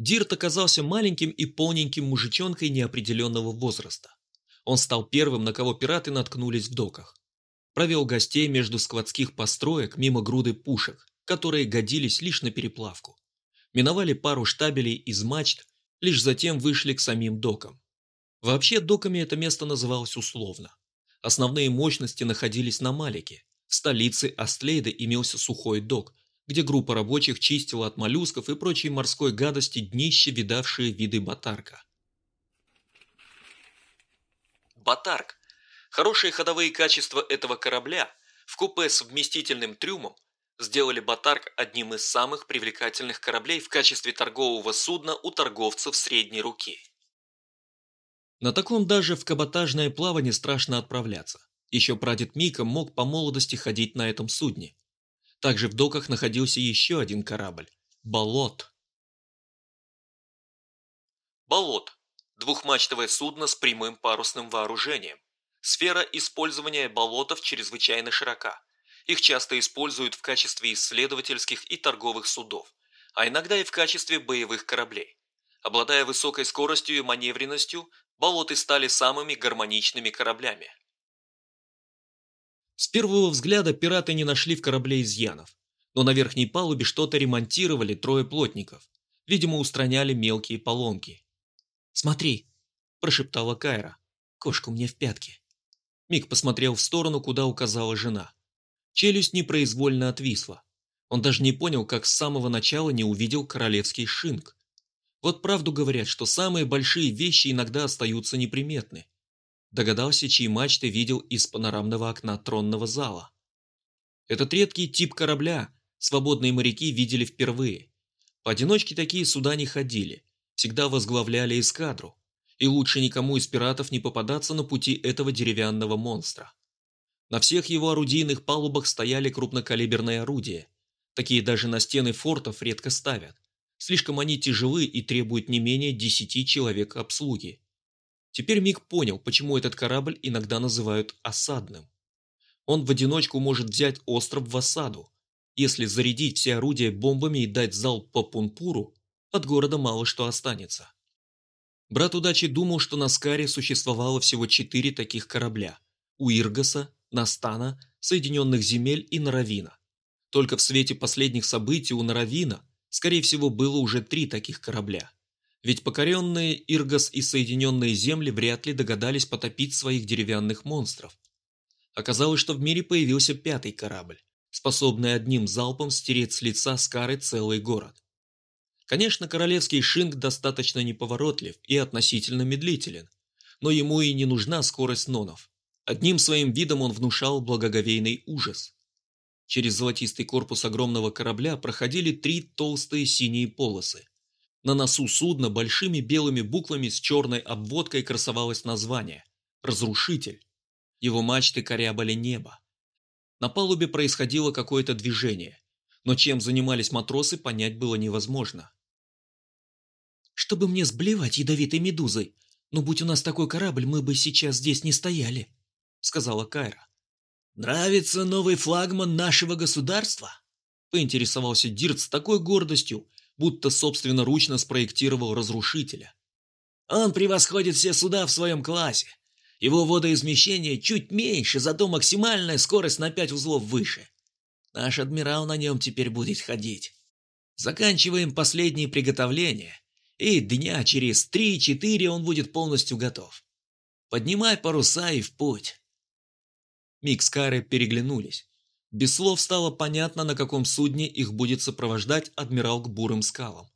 Дирт оказался маленьким и полненьким мужичонкой неопределенного возраста. Он стал первым, на кого пираты наткнулись в доках. Провел гостей между складских построек мимо груды пушек, которые годились лишь на переплавку. Миновали пару штабелей из мачт, лишь затем вышли к самим докам. Вообще доками это место называлось условно. Основные мощности находились на Малике. В столице Астлейда имелся сухой док, где группа рабочих чистила от моллюсков и прочей морской гадости днище, видавшие виды батарка. Батарк. Хорошие ходовые качества этого корабля в купе с вместительным трюмом сделали Батарк одним из самых привлекательных кораблей в качестве торгового судна у торговцев средней руки. На таком даже в каботажное плавание страшно отправляться. Еще прадед Мика мог по молодости ходить на этом судне. Также в доках находился еще один корабль – Болот. Болот – двухмачтовое судно с прямым парусным вооружением. Сфера использования болотов чрезвычайно широка. Их часто используют в качестве исследовательских и торговых судов, а иногда и в качестве боевых кораблей. Обладая высокой скоростью и маневренностью, болоты стали самыми гармоничными кораблями. С первого взгляда пираты не нашли в корабле изъянов, но на верхней палубе что-то ремонтировали трое плотников. Видимо, устраняли мелкие поломки. «Смотри!» – прошептала Кайра. «Кошку мне в пятки». Мик посмотрел в сторону, куда указала жена. Челюсть непроизвольно отвисла. Он даже не понял, как с самого начала не увидел королевский шинг. Вот правду говорят, что самые большие вещи иногда остаются неприметны. Догадался, чьи мачты видел из панорамного окна тронного зала. Этот редкий тип корабля свободные моряки видели впервые. Поодиночке такие суда не ходили, всегда возглавляли эскадру, и лучше никому из пиратов не попадаться на пути этого деревянного монстра. На всех его орудийных палубах стояли крупнокалиберные орудия. Такие даже на стены фортов редко ставят. Слишком они тяжелы и требуют не менее десяти человек обслуги. Теперь Мик понял, почему этот корабль иногда называют осадным. Он в одиночку может взять остров в осаду. Если зарядить все орудия бомбами и дать залп по Пунпуру, от города мало что останется. Брат удачи думал, что на Скаре существовало всего четыре таких корабля – у Иргаса, Настана, Соединенных земель и Наравина. Только в свете последних событий у Наравина Скорее всего, было уже три таких корабля. Ведь покоренные Иргас и Соединенные Земли вряд ли догадались потопить своих деревянных монстров. Оказалось, что в мире появился пятый корабль, способный одним залпом стереть с лица Скары целый город. Конечно, королевский шинг достаточно неповоротлив и относительно медлителен, но ему и не нужна скорость нонов. Одним своим видом он внушал благоговейный ужас. Через золотистый корпус огромного корабля проходили три толстые синие полосы. На носу судна большими белыми буквами с черной обводкой красовалось название «Разрушитель». Его мачты корябали небо. На палубе происходило какое-то движение, но чем занимались матросы, понять было невозможно. «Чтобы мне сблевать ядовитой медузой, но будь у нас такой корабль, мы бы сейчас здесь не стояли», — сказала Кайра. «Нравится новый флагман нашего государства?» Поинтересовался Дирт с такой гордостью, будто собственноручно спроектировал разрушителя. «Он превосходит все суда в своем классе. Его водоизмещение чуть меньше, зато максимальная скорость на пять узлов выше. Наш адмирал на нем теперь будет ходить. Заканчиваем последние приготовления, и дня через три-четыре он будет полностью готов. Поднимай паруса и в путь». Мик с Карой переглянулись. Без слов стало понятно, на каком судне их будет сопровождать адмирал к бурым скалам.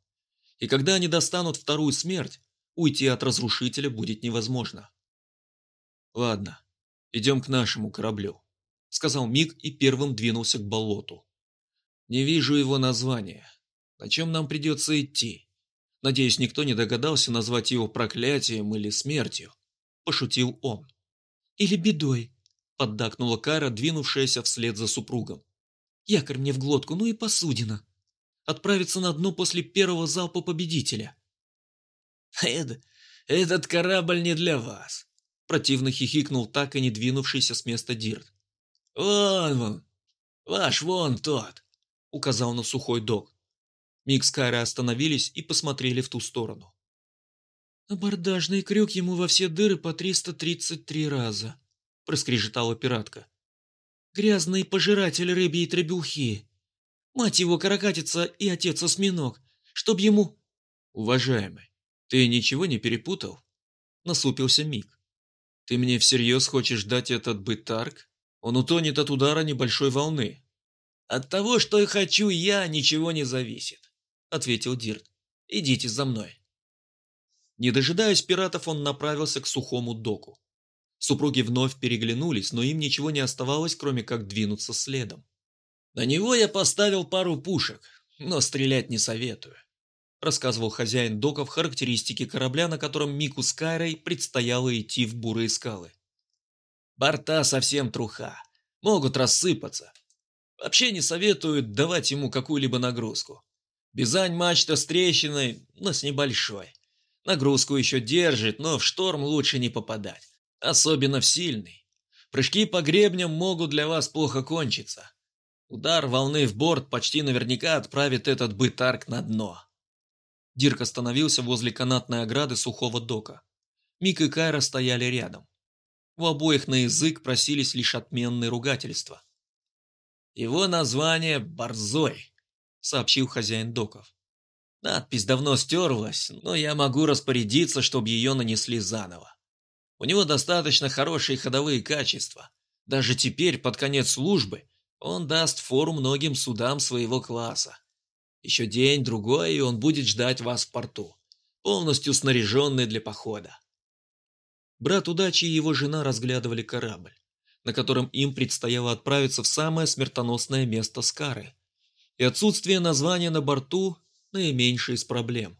И когда они достанут вторую смерть, уйти от разрушителя будет невозможно. «Ладно, идем к нашему кораблю», — сказал Мик и первым двинулся к болоту. «Не вижу его названия. На чем нам придется идти? Надеюсь, никто не догадался назвать его проклятием или смертью», — пошутил он. «Или бедой», – поддакнула Кара, двинувшаяся вслед за супругом. «Якорь мне в глотку, ну и посудина. Отправиться на дно после первого залпа победителя». «Это, этот корабль не для вас», – противно хихикнул так и не двинувшийся с места Дирт. «Вон вон, ваш вон тот», – указал на сухой док. Мик с Кайрой остановились и посмотрели в ту сторону. «Абордажный крюк ему во все дыры по 333 раза», – проскрежетала пиратка. «Грязный пожиратель рыбьей требухи. Мать его каракатица и отец-осьминог, чтоб ему...» «Уважаемый, ты ничего не перепутал?» – насупился Мик. «Ты мне всерьез хочешь дать этот бытарк? Он утонет от удара небольшой волны». «От того, что я хочу я, ничего не зависит», – ответил Дирт. «Идите за мной». Не дожидаясь пиратов, он направился к сухому доку. Супруги вновь переглянулись, но им ничего не оставалось, кроме как двинуться следом. «На него я поставил пару пушек, но стрелять не советую», рассказывал хозяин доков характеристики корабля, на котором Мику с Кайрой предстояло идти в бурые скалы. «Борта совсем труха, могут рассыпаться. Вообще не советую давать ему какую-либо нагрузку. Бизань мачта с трещиной, но с небольшой. Нагрузку еще держит, но в шторм лучше не попадать. Особенно в сильный. Прыжки по гребням могут для вас плохо кончиться. Удар волны в борт почти наверняка отправит этот бытарк на дно. Дирк остановился возле канатной ограды сухого дока. Мик и Кайра стояли рядом. У обоих на язык просились лишь отменные ругательства. «Его название Борзой», — сообщил хозяин доков. Надпись давно стерлась, но я могу распорядиться, чтобы ее нанесли заново. У него достаточно хорошие ходовые качества. Даже теперь, под конец службы, он даст фору многим судам своего класса. Еще день-другой, и он будет ждать вас в порту, полностью снаряженный для похода. Брат удачи и его жена разглядывали корабль, на котором им предстояло отправиться в самое смертоносное место Скары. И отсутствие названия на борту наименьшая из проблем.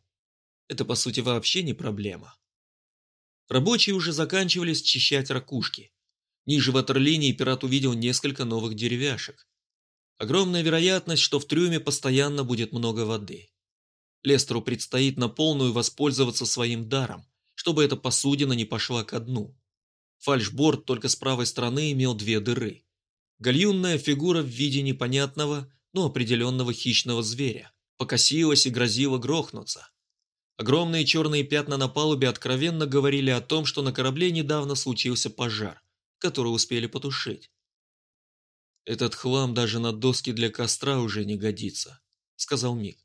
Это, по сути, вообще не проблема. Рабочие уже заканчивали счищать ракушки. Ниже ватерлинии пират увидел несколько новых деревяшек. Огромная вероятность, что в трюме постоянно будет много воды. Лестеру предстоит на полную воспользоваться своим даром, чтобы эта посудина не пошла ко дну. Фальшборд только с правой стороны имел две дыры. Гальюнная фигура в виде непонятного, но определенного хищного зверя покосилась и грозила грохнуться. Огромные черные пятна на палубе откровенно говорили о том, что на корабле недавно случился пожар, который успели потушить. «Этот хлам даже на доски для костра уже не годится», — сказал Мик.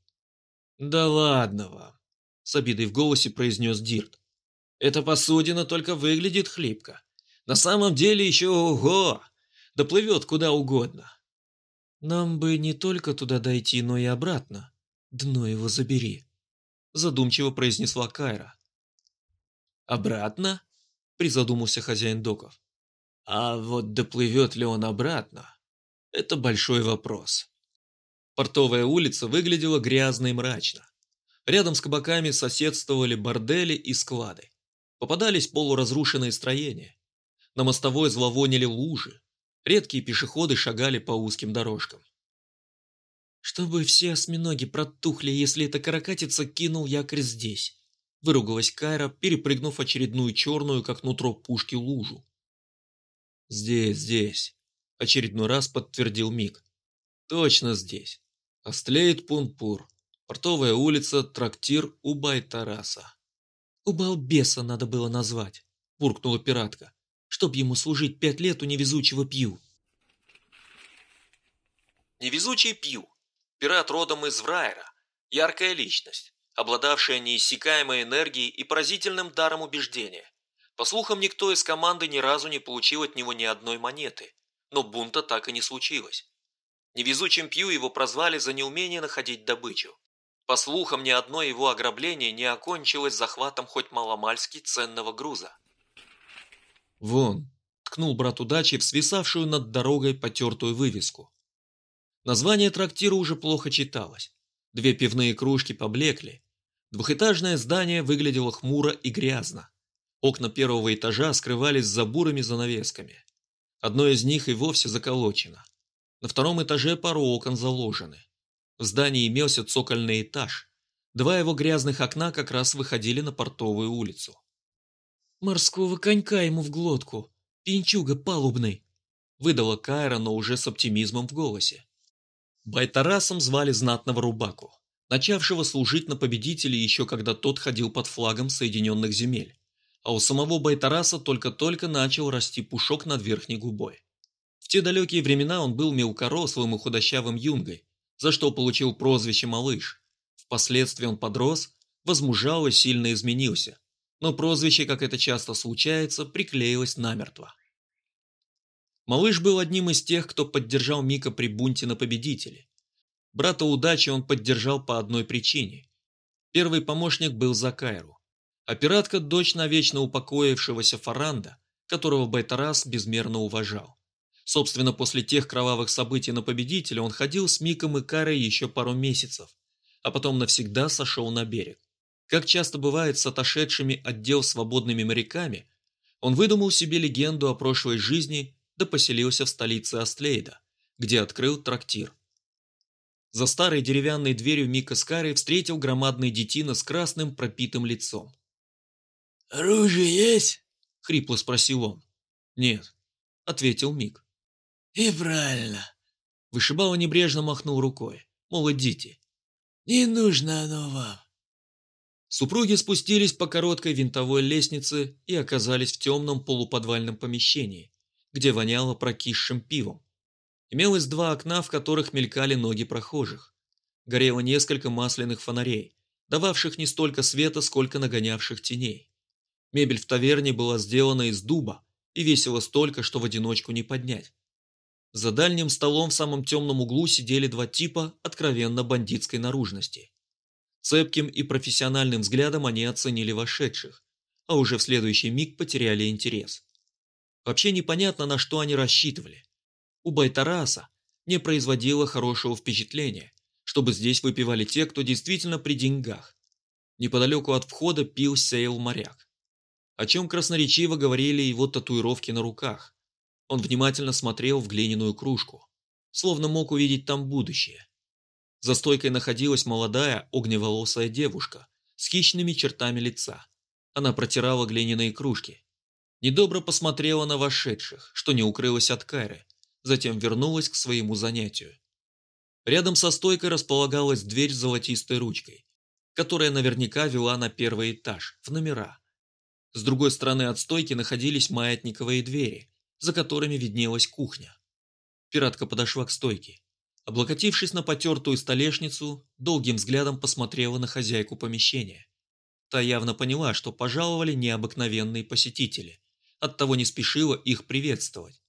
«Да ладно вам», — с обидой в голосе произнес Дирт. «Эта посудина только выглядит хлипко. На самом деле еще ого! Доплывет куда угодно». «Нам бы не только туда дойти, но и обратно», «Дно его забери», – задумчиво произнесла Кайра. «Обратно?» – призадумался хозяин доков. «А вот доплывет ли он обратно? Это большой вопрос». Портовая улица выглядела грязно и мрачно. Рядом с кабаками соседствовали бордели и склады. Попадались полуразрушенные строения. На мостовой зловонили лужи. Редкие пешеходы шагали по узким дорожкам. «Чтобы все осьминоги протухли, если эта каракатица кинул якорь здесь», – выругалась Кайра, перепрыгнув очередную черную, как нутро пушки, лужу. «Здесь, здесь», – очередной раз подтвердил Мик. «Точно здесь. Остлеет Пунпур. Портовая улица, трактир у Байтараса». «У балбеса надо было назвать», – буркнула пиратка, – «чтоб ему служить пять лет у невезучего Пью». Невезучий Пью Пират родом из Врайера, яркая личность, обладавшая неиссякаемой энергией и поразительным даром убеждения. По слухам, никто из команды ни разу не получил от него ни одной монеты, но бунта так и не случилось. Невезучим Пью его прозвали за неумение находить добычу. По слухам, ни одно его ограбление не окончилось захватом хоть маломальски ценного груза. «Вон», – ткнул брат удачи в свисавшую над дорогой потертую вывеску. Название трактира уже плохо читалось. Две пивные кружки поблекли. Двухэтажное здание выглядело хмуро и грязно. Окна первого этажа скрывались за бурыми занавесками. Одно из них и вовсе заколочено. На втором этаже пару окон заложены. В здании имелся цокольный этаж. Два его грязных окна как раз выходили на портовую улицу. «Морского конька ему в глотку! Пинчуга палубный!» выдала Кайра, но уже с оптимизмом в голосе. Байтарасом звали знатного рубаку. начавшего служить на победителе еще когда тот ходил под флагом Соединенных земель, а у самого Байтараса только-только начал расти пушок над верхней губой. В те далекие времена он был мелкорослым и худощавым юнгой, за что получил прозвище «малыш». Впоследствии он подрос, возмужал и сильно изменился, но прозвище, как это часто случается, приклеилось намертво. Малыш был одним из тех, кто поддержал Мика при бунте на победителе. Брата удачи он поддержал по одной причине. Первый помощник был Закайру, а пиратка – дочь навечно упокоившегося Фаранда, которого Байтарас безмерно уважал. Собственно, после тех кровавых событий на победителя он ходил с Миком и Карой еще пару месяцев, а потом навсегда сошел на берег. Как часто бывает с отошедшими от дел свободными моряками, он выдумал себе легенду о прошлой жизни да поселился в столице Астлейда, где открыл трактир. За старой деревянной дверью Мика Скарри встретил громадный детина с красным пропитым лицом. «Оружие есть?» — хрипло спросил он. «Нет», — ответил Мик. «И правильно». Вышибало небрежно махнул рукой. Мол, идите. «Не нужно оно вам». Супруги спустились по короткой винтовой лестнице и оказались в темном полуподвальном помещении, где воняло прокисшим пивом. Имелось два окна, в которых мелькали ноги прохожих. Горело несколько масляных фонарей, дававших не столько света, сколько нагонявших теней. Мебель в таверне была сделана из дуба и весила столько, что в одиночку не поднять. За дальним столом в самом темном углу сидели два типа откровенно бандитской наружности. Цепким и профессиональным взглядом они оценили вошедших, а уже в следующий миг потеряли интерес. Вообще непонятно, на что они рассчитывали. У Байтараса не производило хорошего впечатления, чтобы здесь выпивали те, кто действительно при деньгах. Неподалеку от входа пил сейл моряк. О чем красноречиво говорили его татуировки на руках. Он внимательно смотрел в глиняную кружку, словно мог увидеть там будущее. За стойкой находилась молодая огневолосая девушка с хищными чертами лица. Она протирала глиняные кружки, Недобро посмотрела на вошедших, что не укрылась от Кайры, затем вернулась к своему занятию. Рядом со стойкой располагалась дверь с золотистой ручкой, которая наверняка вела на первый этаж, в номера. С другой стороны от стойки находились маятниковые двери, за которыми виднелась кухня. Пиратка подошла к стойке. Облокотившись на потертую столешницу, долгим взглядом посмотрела на хозяйку помещения. Та явно поняла, что пожаловали необыкновенные посетители, оттого не спешила их приветствовать.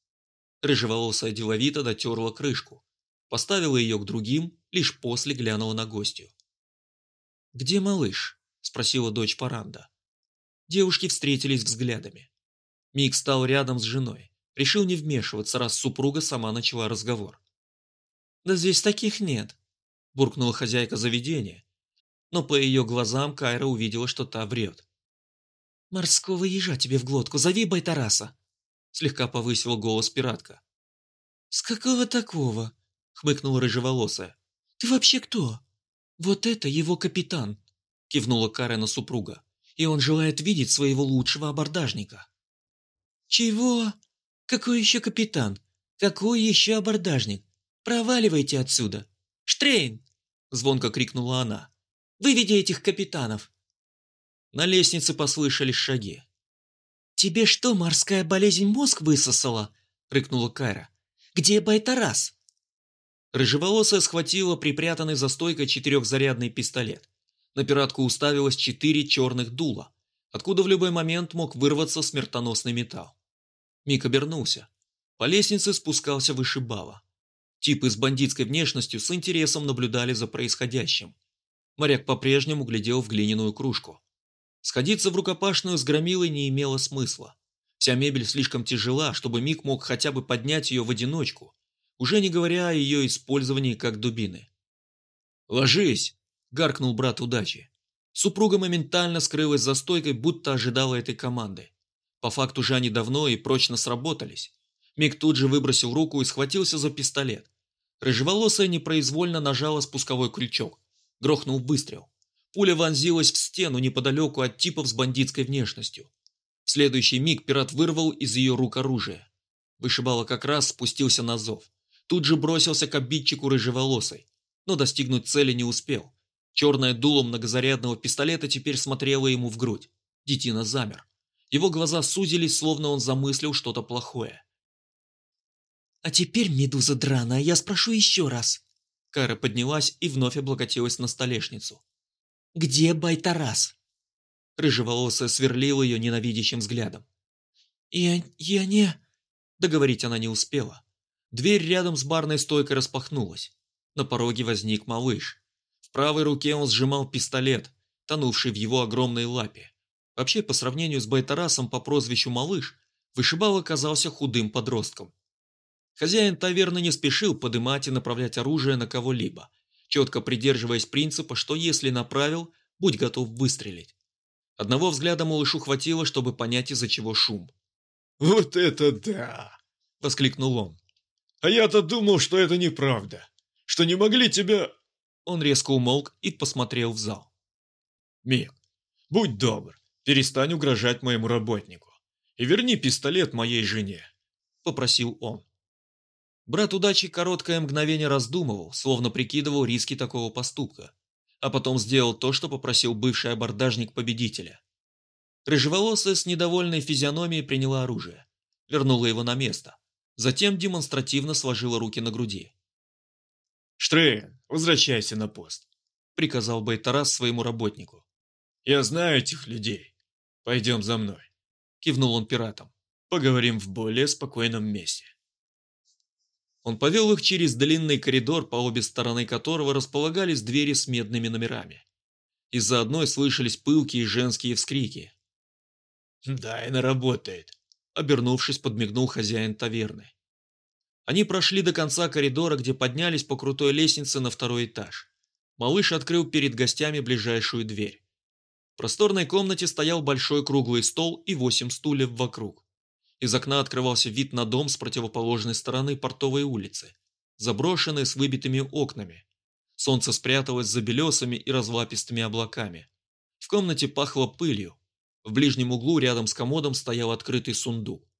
Рыжеволосая деловито дотерла крышку, поставила ее к другим, лишь после глянула на гостью. «Где малыш?» – спросила дочь Паранда. Девушки встретились взглядами. Мик стал рядом с женой, решил не вмешиваться, раз супруга сама начала разговор. «Да здесь таких нет», – буркнула хозяйка заведения, но по ее глазам Кайра увидела, что та врет. «Морского ежа тебе в глотку, зови Байтараса!» Слегка повысила голос пиратка. «С какого такого?» — хмыкнула рыжеволосая. «Ты вообще кто?» «Вот это его капитан!» — кивнула Карена супруга. «И он желает видеть своего лучшего абордажника». «Чего? Какой еще капитан? Какой еще абордажник? Проваливайте отсюда! Штрейн!» — звонко крикнула она. «Выведи этих капитанов!» На лестнице послышались шаги. «Тебе что, морская болезнь мозг высосала?» – рыкнула Кайра. «Где Байтарас?» Рыжеволосая схватила припрятанный за стойкой четырехзарядный пистолет. На пиратку уставилось четыре черных дула, откуда в любой момент мог вырваться смертоносный металл. Мик обернулся. По лестнице спускался вышибава. Типы с бандитской внешностью с интересом наблюдали за происходящим. Моряк по-прежнему глядел в глиняную кружку. Сходиться в рукопашную с громилой не имело смысла. Вся мебель слишком тяжела, чтобы Мик мог хотя бы поднять ее в одиночку, уже не говоря о ее использовании как дубины. «Ложись!» – гаркнул брат удачи. Супруга моментально скрылась за стойкой, будто ожидала этой команды. По факту же они давно и прочно сработались. Мик тут же выбросил руку и схватился за пистолет. Рыжеволосая непроизвольно нажала спусковой крючок. Грохнул выстрел. Пуля вонзилась в стену неподалеку от типов с бандитской внешностью. В следующий миг пират вырвал из ее рук оружие. Вышибало как раз спустился на зов. Тут же бросился к обидчику рыжеволосой, но достигнуть цели не успел. Черное дуло многозарядного пистолета теперь смотрело ему в грудь. Детина замер. Его глаза сузились, словно он замыслил что-то плохое. «А теперь, медуза драная, я спрошу еще раз». Кара поднялась и вновь облокотилась на столешницу. «Где Байтарас?» Рыжеволосая сверлила ее ненавидящим взглядом. «Я... я не...» Договорить она не успела. Дверь рядом с барной стойкой распахнулась. На пороге возник малыш. В правой руке он сжимал пистолет, тонувший в его огромной лапе. Вообще, по сравнению с Байтарасом по прозвищу Малыш, вышибал оказался худым подростком. Хозяин таверны не спешил подымать и направлять оружие на кого-либо, четко придерживаясь принципа, что если направил, будь готов выстрелить. Одного взгляда малышу хватило, чтобы понять, из-за чего шум. «Вот это да!» – воскликнул он. «А я-то думал, что это неправда, что не могли тебя...» Он резко умолк и посмотрел в зал. «Мик, будь добр, перестань угрожать моему работнику и верни пистолет моей жене», – попросил он. Брат удачи короткое мгновение раздумывал, словно прикидывал риски такого поступка, а потом сделал то, что попросил бывший абордажник победителя. Рыжеволосая с недовольной физиономией приняла оружие, вернула его на место, затем демонстративно сложила руки на груди. «Штрейн, возвращайся на пост», — приказал Байтарас своему работнику. «Я знаю этих людей. Пойдем за мной», — кивнул он пиратам. «Поговорим в более спокойном месте». Он повел их через длинный коридор, по обе стороны которого располагались двери с медными номерами. Из-за одной слышались пылкие женские вскрики. «Да, и наработает», — обернувшись, подмигнул хозяин таверны. Они прошли до конца коридора, где поднялись по крутой лестнице на второй этаж. Малыш открыл перед гостями ближайшую дверь. В просторной комнате стоял большой круглый стол и восемь стульев вокруг. Из окна открывался вид на дом с противоположной стороны портовой улицы, заброшенный с выбитыми окнами. Солнце спряталось за белесами и разлапистыми облаками. В комнате пахло пылью. В ближнем углу рядом с комодом стоял открытый сундук.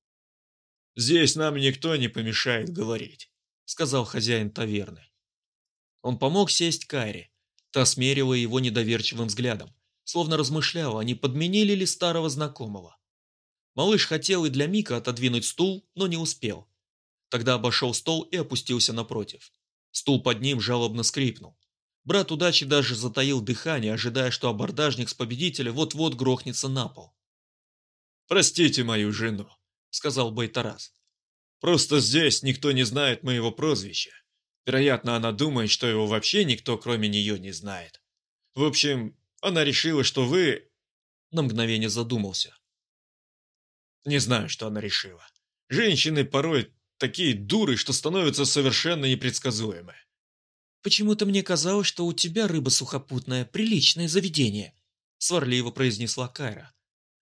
«Здесь нам никто не помешает говорить», — сказал хозяин таверны. Он помог сесть Кайре. Та смерила его недоверчивым взглядом, словно размышляла, не подменили ли старого знакомого. Малыш хотел и для Мика отодвинуть стул, но не успел. Тогда обошел стол и опустился напротив. Стул под ним жалобно скрипнул. Брат удачи даже затаил дыхание, ожидая, что абордажник с победителя вот-вот грохнется на пол. «Простите мою жену», — сказал Байтарас. «Просто здесь никто не знает моего прозвища. Вероятно, она думает, что его вообще никто, кроме нее, не знает. В общем, она решила, что вы...» На мгновение задумался. Не знаю, что она решила. Женщины порой такие дуры, что становятся совершенно непредсказуемы. «Почему-то мне казалось, что у тебя, рыба сухопутная, приличное заведение», — сварливо произнесла Кайра.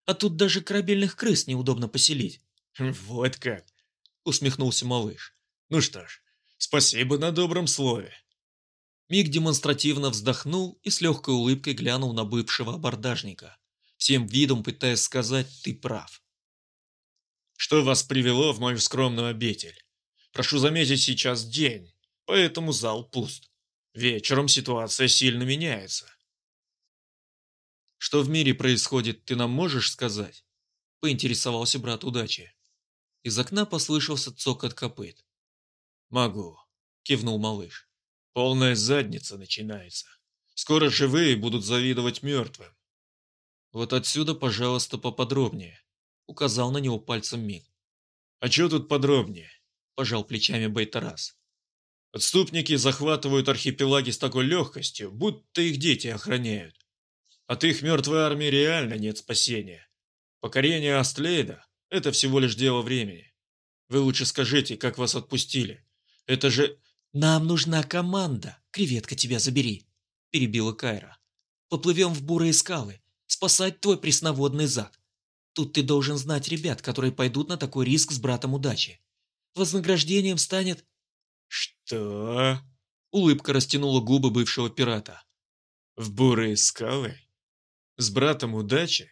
«А тут даже корабельных крыс неудобно поселить». «Вот как!» — усмехнулся малыш. «Ну что ж, спасибо на добром слове». Миг демонстративно вздохнул и с легкой улыбкой глянул на бывшего абордажника, всем видом пытаясь сказать «ты прав». Что вас привело в мою скромную обитель? Прошу заметить, сейчас день, поэтому зал пуст. Вечером ситуация сильно меняется. Что в мире происходит, ты нам можешь сказать? Поинтересовался брат удачи. Из окна послышался цокот копыт. Могу, кивнул малыш. Полная задница начинается. Скоро живые будут завидовать мертвым. Вот отсюда, пожалуйста, поподробнее указал на него пальцем Миг. «А что тут подробнее?» – пожал плечами Бейтарас. «Отступники захватывают архипелаги с такой легкостью, будто их дети охраняют. От их мертвой армии реально нет спасения. Покорение Астлейда – это всего лишь дело времени. Вы лучше скажите, как вас отпустили. Это же...» «Нам нужна команда, креветка тебя забери», – перебила Кайра. «Поплывем в бурые скалы, спасать твой пресноводный зад. Тут ты должен знать ребят, которые пойдут на такой риск с братом удачи. Вознаграждением станет...» «Что?» Улыбка растянула губы бывшего пирата. «В бурые скалы? С братом удачи?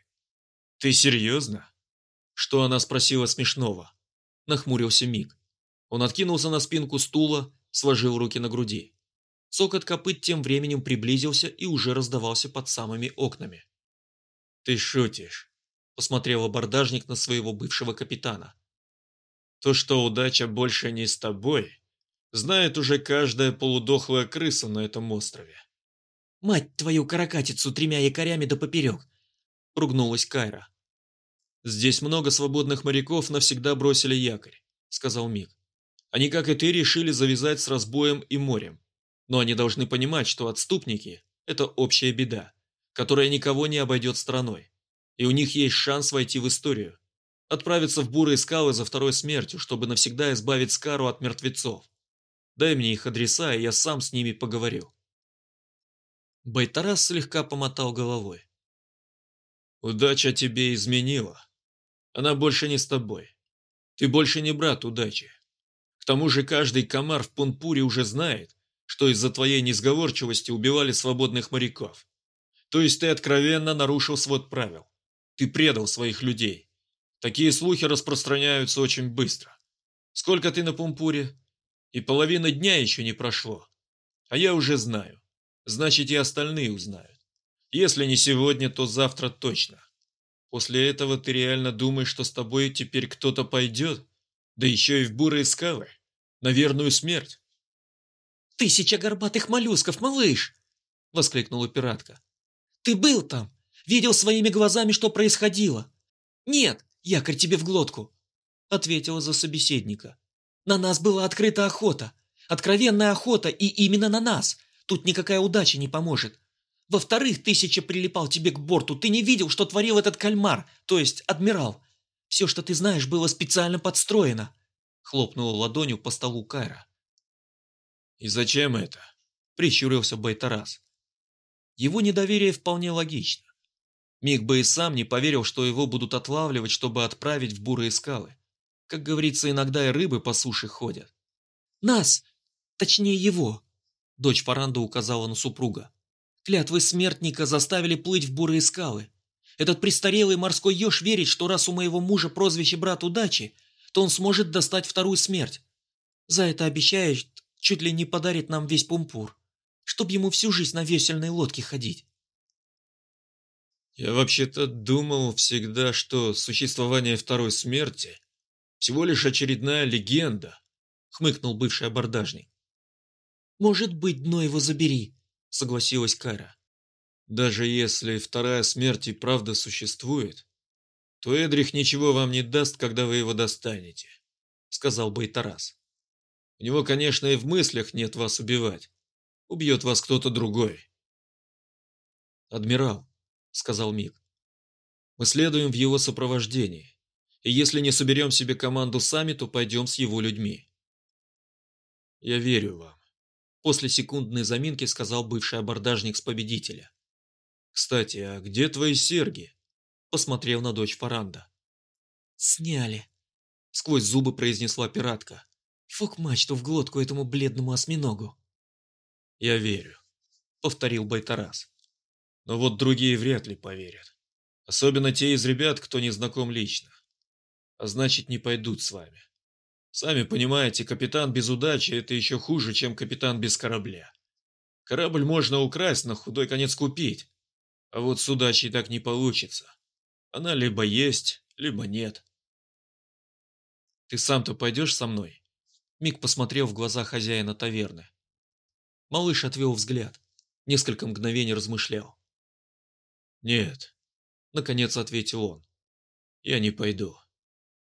Ты серьезно?» Что она спросила смешного? Нахмурился Мик. Он откинулся на спинку стула, сложил руки на груди. Цокот копыт тем временем приблизился и уже раздавался под самыми окнами. «Ты шутишь», – посмотрел абордажник на своего бывшего капитана. «То, что удача больше не с тобой, знает уже каждая полудохлая крыса на этом острове». «Мать твою каракатицу тремя якорями да поперек!» – ругнулась Кайра. «Здесь много свободных моряков навсегда бросили якорь», – сказал Мик. «Они, как и ты, решили завязать с разбоем и морем. Но они должны понимать, что отступники – это общая беда, которая никого не обойдет стороной. И у них есть шанс войти в историю. Отправиться в бурые скалы за второй смертью, чтобы навсегда избавить Скару от мертвецов. Дай мне их адреса, и я сам с ними поговорю». Байтарас слегка помотал головой. «Удача тебе изменила. Она больше не с тобой. Ты больше не брат удачи. К тому же каждый комар в Пунпуре уже знает, что из-за твоей несговорчивости убивали свободных моряков. То есть ты откровенно нарушил свод правил. Ты предал своих людей. Такие слухи распространяются очень быстро. Сколько ты на Пумпуре? И половина дня еще не прошло. А я уже знаю. Значит, и остальные узнают. Если не сегодня, то завтра точно. После этого ты реально думаешь, что с тобой теперь кто-то пойдет? Да еще и в бурые скалы? На верную смерть? «Тысяча горбатых моллюсков, малыш!» — воскликнула пиратка. «Ты был там? Видел своими глазами, что происходило?» «Нет, якорь тебе в глотку!» — ответила за собеседника. «На нас была открыта охота. Откровенная охота, и именно на нас. Тут никакая удача не поможет. Во-вторых, тысяча прилипал тебе к борту. Ты не видел, что творил этот кальмар, то есть адмирал. Все, что ты знаешь, было специально подстроено. Хлопнула ладонью по столу Кайра. «И зачем это?» – прищурился Байтарас. Его недоверие вполне логично. Миг бы и сам не поверил, что его будут отлавливать, чтобы отправить в бурые скалы. Как говорится, иногда и рыбы по суше ходят. «Нас! Точнее его!» Дочь Фаранда указала на супруга. Клятвы смертника заставили плыть в бурые скалы. Этот престарелый морской еж верит, что раз у моего мужа прозвище «брат удачи», то он сможет достать вторую смерть. За это обещает, чуть ли не подарит нам весь пумпур, чтоб ему всю жизнь на весельной лодке ходить. Я вообще-то думал всегда, что существование второй смерти всего лишь очередная легенда, хмыкнул бывший абордажник. Может быть, дно его забери, согласилась Кара. Даже если вторая смерть и правда существует, то Эдрих ничего вам не даст, когда вы его достанете, сказал Байтарас. У него, конечно, и в мыслях нет вас убивать. Убьет вас кто-то другой. Адмирал, сказал Мик. Мы следуем в его сопровождении. И если не соберем себе команду сами, то пойдем с его людьми. Я верю вам. После секундной заминки сказал бывший абордажник с победителя. «Кстати, а где твои серьги?» Посмотрел на дочь Фаранда. «Сняли», — сквозь зубы произнесла пиратка. «Фук мачту в глотку этому бледному осьминогу». «Я верю», — повторил Байтарас. «Но вот другие вряд ли поверят. Особенно те из ребят, кто не знаком лично. А значит, не пойдут с вами. Сами понимаете, капитан без удачи – это еще хуже, чем капитан без корабля. Корабль можно украсть, на худой конец купить. А вот с удачей так не получится. Она либо есть, либо нет. «Ты сам-то пойдешь со мной?» Мик посмотрел в глаза хозяина таверны. Малыш отвел взгляд. Несколько мгновений размышлял. «Нет», — наконец ответил он. «Я не пойду».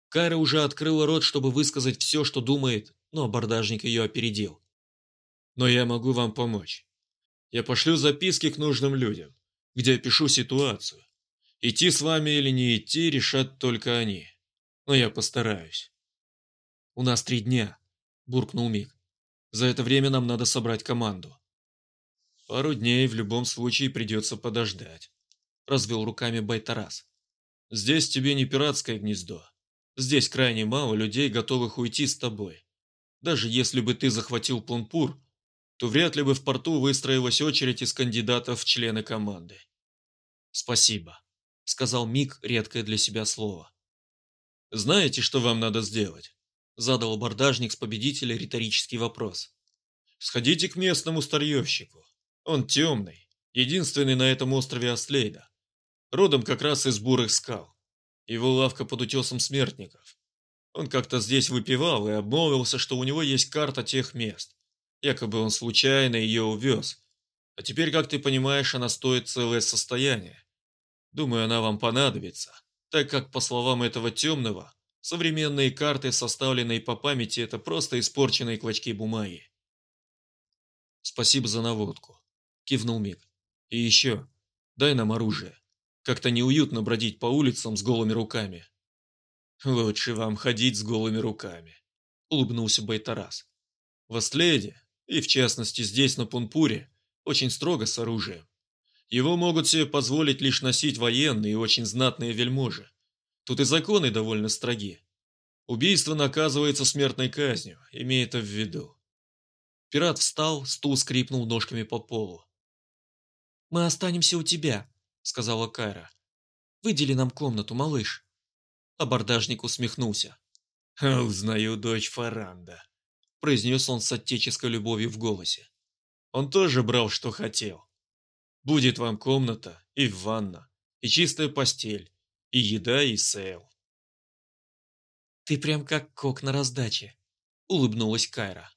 Кайра уже открыла рот, чтобы высказать все, что думает, но абордажник ее опередил. «Но я могу вам помочь. Я пошлю записки к нужным людям, где опишу ситуацию. Идти с вами или не идти, решат только они. Но я постараюсь». «У нас три дня», – буркнул Мик. «За это время нам надо собрать команду». «Пару дней в любом случае придется подождать», – развел руками Байтарас. «Здесь тебе не пиратское гнездо. Здесь крайне мало людей, готовых уйти с тобой. Даже если бы ты захватил Планпур, то вряд ли бы в порту выстроилась очередь из кандидатов в члены команды. «Спасибо», — сказал Мик редкое для себя слово. «Знаете, что вам надо сделать?» — задал абордажник с победителя риторический вопрос. Сходите к местному старьевщику. Он темный, единственный на этом острове Аслейда. Родом как раз из бурых скал. Его лавка под утесом смертников. Он как-то здесь выпивал и обмолвился, что у него есть карта тех мест. Якобы он случайно ее увез. А теперь, как ты понимаешь, она стоит целое состояние. Думаю, она вам понадобится, так как, по словам этого темного, современные карты, составленные по памяти, это просто испорченные клочки бумаги. Спасибо за наводку, кивнул Мик. И еще, дай нам оружие. Как-то неуютно бродить по улицам с голыми руками. Лучше вам ходить с голыми руками, улыбнулся Байтарас. В Астледе, и в частности здесь на Пунпуре, очень строго с оружием. Его могут себе позволить лишь носить военные и очень знатные вельможи. Тут и законы довольно строги. Убийство наказывается смертной казнью, имей это в виду. Пират встал, стул скрипнул ножками по полу. «Мы останемся у тебя», — сказала Кайра. «Выдели нам комнату, малыш». Абордажник усмехнулся. «Узнаю дочь Фаранда», — произнес он с отеческой любовью в голосе. «Он тоже брал, что хотел. Будет вам комната и ванна, и чистая постель, и еда, и сейл». «Ты прям как кок на раздаче», — улыбнулась Кайра.